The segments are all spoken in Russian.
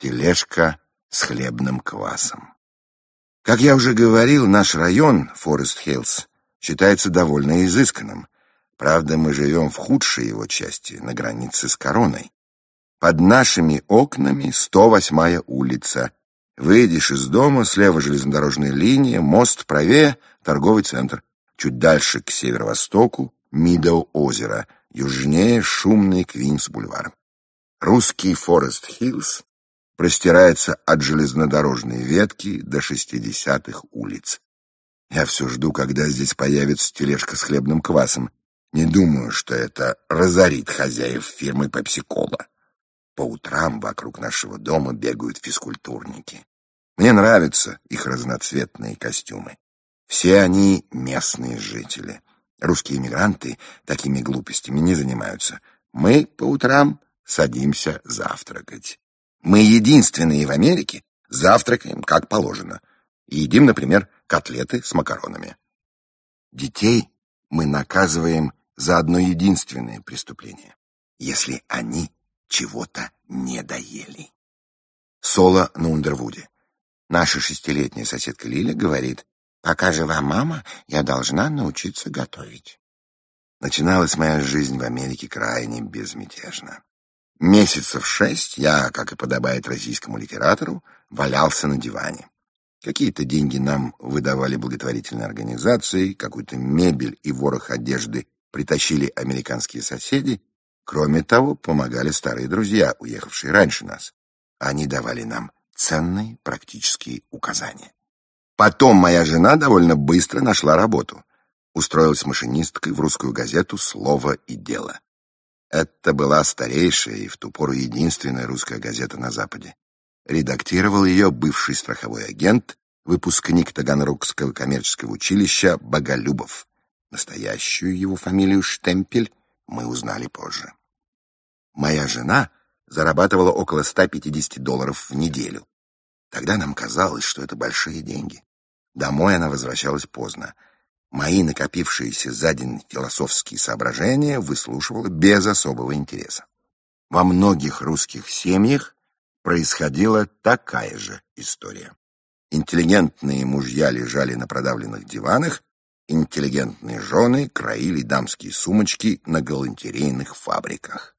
Тележка с хлебным квасом. Как я уже говорил, наш район, Форест-Хиллз, считается довольно изысканным. Правда, мы живем в худшей его части, на границе с Короной. Под нашими окнами 108-я улица. Выйдешь из дома, слева железнодорожная линия, мост правее, торговый центр. Чуть дальше, к северо-востоку, Мидоу-озеро, южнее шумный Квинс-бульвар. Русский Форест-Хиллз простирается от железнодорожной ветки до шестидесятых улиц. Я все жду, когда здесь появится тележка с хлебным квасом. Не думаю, что это разорит хозяев фирмы Пепси-Кола. По утрам вокруг нашего дома бегают физкультурники. Мне нравятся их разноцветные костюмы. Все они местные жители. Русские иммигранты такими глупостями не занимаются. Мы по утрам садимся завтракать. Мы единственные в Америке завтракаем как положено. И едим, например, котлеты с макаронами. Детей мы наказываем за одно единственное преступление, если они чего-то не доели. Соло на Ундервуде. Наша шестилетняя соседка Лиля говорит, «Пока жива мама, я должна научиться готовить». Начиналась моя жизнь в Америке крайне безмятежно. Месяцев шесть я, как и подобает российскому литератору, валялся на диване. Какие-то деньги нам выдавали благотворительные организации, какую-то мебель и ворох одежды притащили американские соседи. Кроме того, помогали старые друзья, уехавшие раньше нас. Они давали нам ценные практические указания. Потом моя жена довольно быстро нашла работу. Устроилась машинисткой в русскую газету «Слово и дело». Это была старейшая и в ту пору единственная русская газета на Западе. Редактировал ее бывший страховой агент, выпускник Таганрогского коммерческого училища Боголюбов. Настоящую его фамилию Штемпель мы узнали позже. Моя жена зарабатывала около 150 долларов в неделю. Тогда нам казалось, что это большие деньги. Домой она возвращалась поздно — Мои накопившиеся за день философские соображения выслушивала без особого интереса. Во многих русских семьях происходила такая же история. Интеллигентные мужья лежали на продавленных диванах, интеллигентные жены краили дамские сумочки на галантерейных фабриках.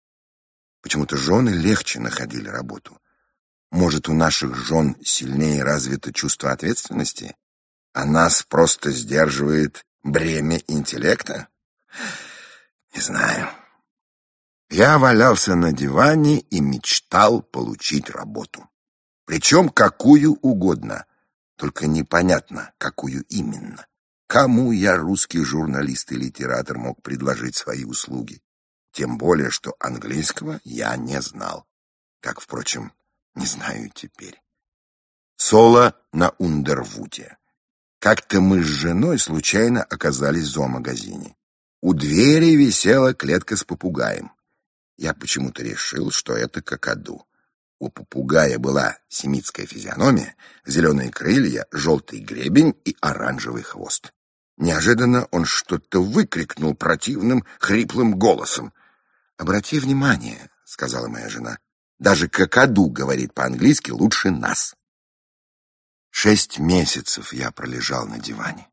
Почему-то жены легче находили работу. Может, у наших жен сильнее развито чувство ответственности? А нас просто сдерживает бремя интеллекта? Не знаю. Я валялся на диване и мечтал получить работу. Причем какую угодно, только непонятно, какую именно. Кому я, русский журналист и литератор, мог предложить свои услуги? Тем более, что английского я не знал. Как, впрочем, не знаю теперь. Соло на Ундервуде. Как-то мы с женой случайно оказались в зоомагазине. У двери висела клетка с попугаем. Я почему-то решил, что это какаду. У попугая была семитская физиономия, зеленые крылья, желтый гребень и оранжевый хвост. Неожиданно он что-то выкрикнул противным, хриплым голосом. «Обрати внимание», — сказала моя жена, — «даже какаду говорит по-английски лучше нас». Шесть месяцев я пролежал на диване.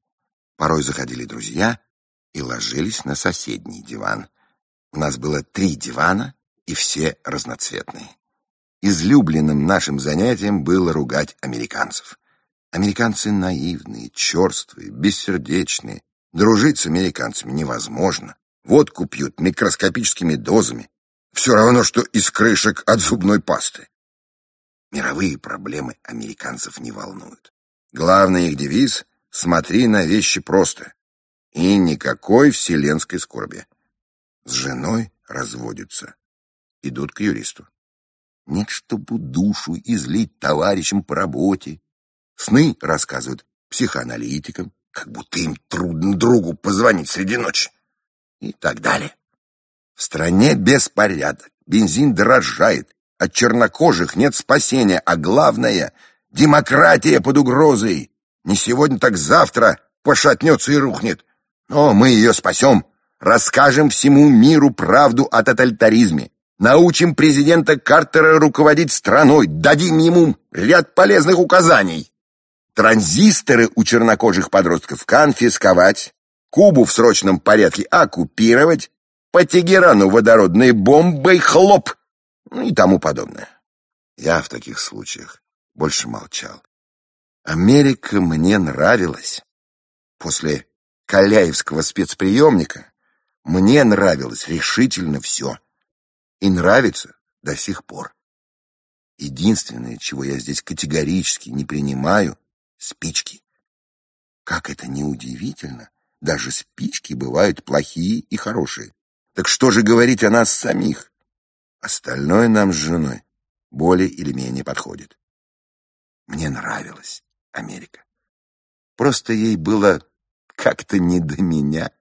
Порой заходили друзья и ложились на соседний диван. У нас было три дивана, и все разноцветные. Излюбленным нашим занятием было ругать американцев. Американцы наивные, черствые, бессердечные. Дружить с американцами невозможно. Водку пьют микроскопическими дозами. Все равно, что из крышек от зубной пасты. Мировые проблемы американцев не волнуют. Главный их девиз — смотри на вещи просто. И никакой вселенской скорби. С женой разводятся. Идут к юристу. Нет, чтобы душу излить товарищам по работе. Сны рассказывают психоаналитикам, как будто им трудно другу позвонить среди ночи. И так далее. В стране беспорядок, бензин дорожает, от чернокожих нет спасения, а главное — демократия под угрозой. Не сегодня, так завтра пошатнется и рухнет. Но мы ее спасем, расскажем всему миру правду о тоталитаризме. Научим президента Картера руководить страной, дадим ему ряд полезных указаний. Транзисторы у чернокожих подростков конфисковать, Кубу в срочном порядке оккупировать, по Тегерану водородные бомбы, хлоп, и тому подобное. Я в таких случаях больше молчал. Америка мне нравилась. После Каляевского спецприемника мне нравилось решительно все. И нравится до сих пор. Единственное, чего я здесь категорически не принимаю — спички. Как это неудивительно, даже спички бывают плохие и хорошие. Так что же говорить о нас самих? Остальное нам с женой более или менее подходит. Мне нравилась Америка. Просто ей было как-то не до меня.